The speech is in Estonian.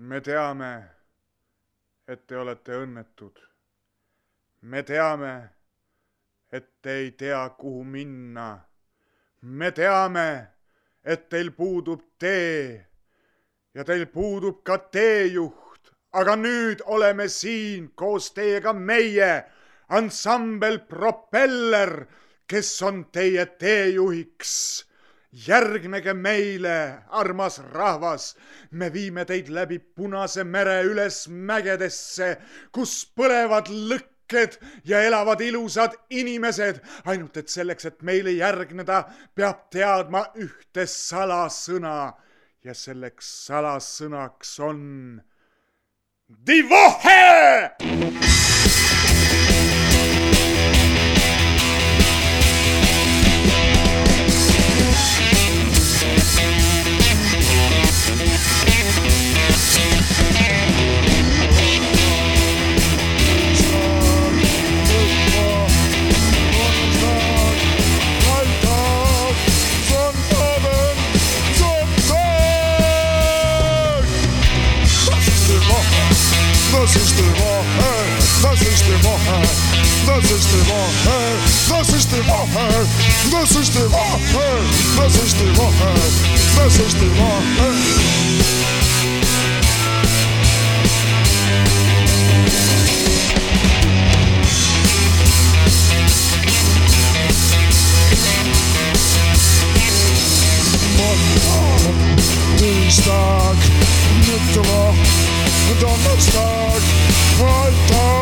me teame, et te olete õnnetud. me teame, et te ei tea, kuhu minna. me teame, et teil puudub tee ja teil puudub ka teejuht, aga nüüd oleme siin koos teiega meie, ansambel Propeller, kes on teie teejuhiks järgnege meile, armas rahvas, me viime teid läbi Punase mere üles mägedesse, kus põlevad lõkked ja elavad ilusad inimesed. ainult et selleks, et meile järgneda, peab teadma ühte salasõna ja selleks salasõnaks on Divohe! Das ist die Wahrheit, das ist die Wahrheit, das ist die Wahrheit, das ist die Wahrheit, das ist die Wahrheit, das ist die Wahrheit, das ist die Wahrheit. Dienstag, Mittwoch, don't start. What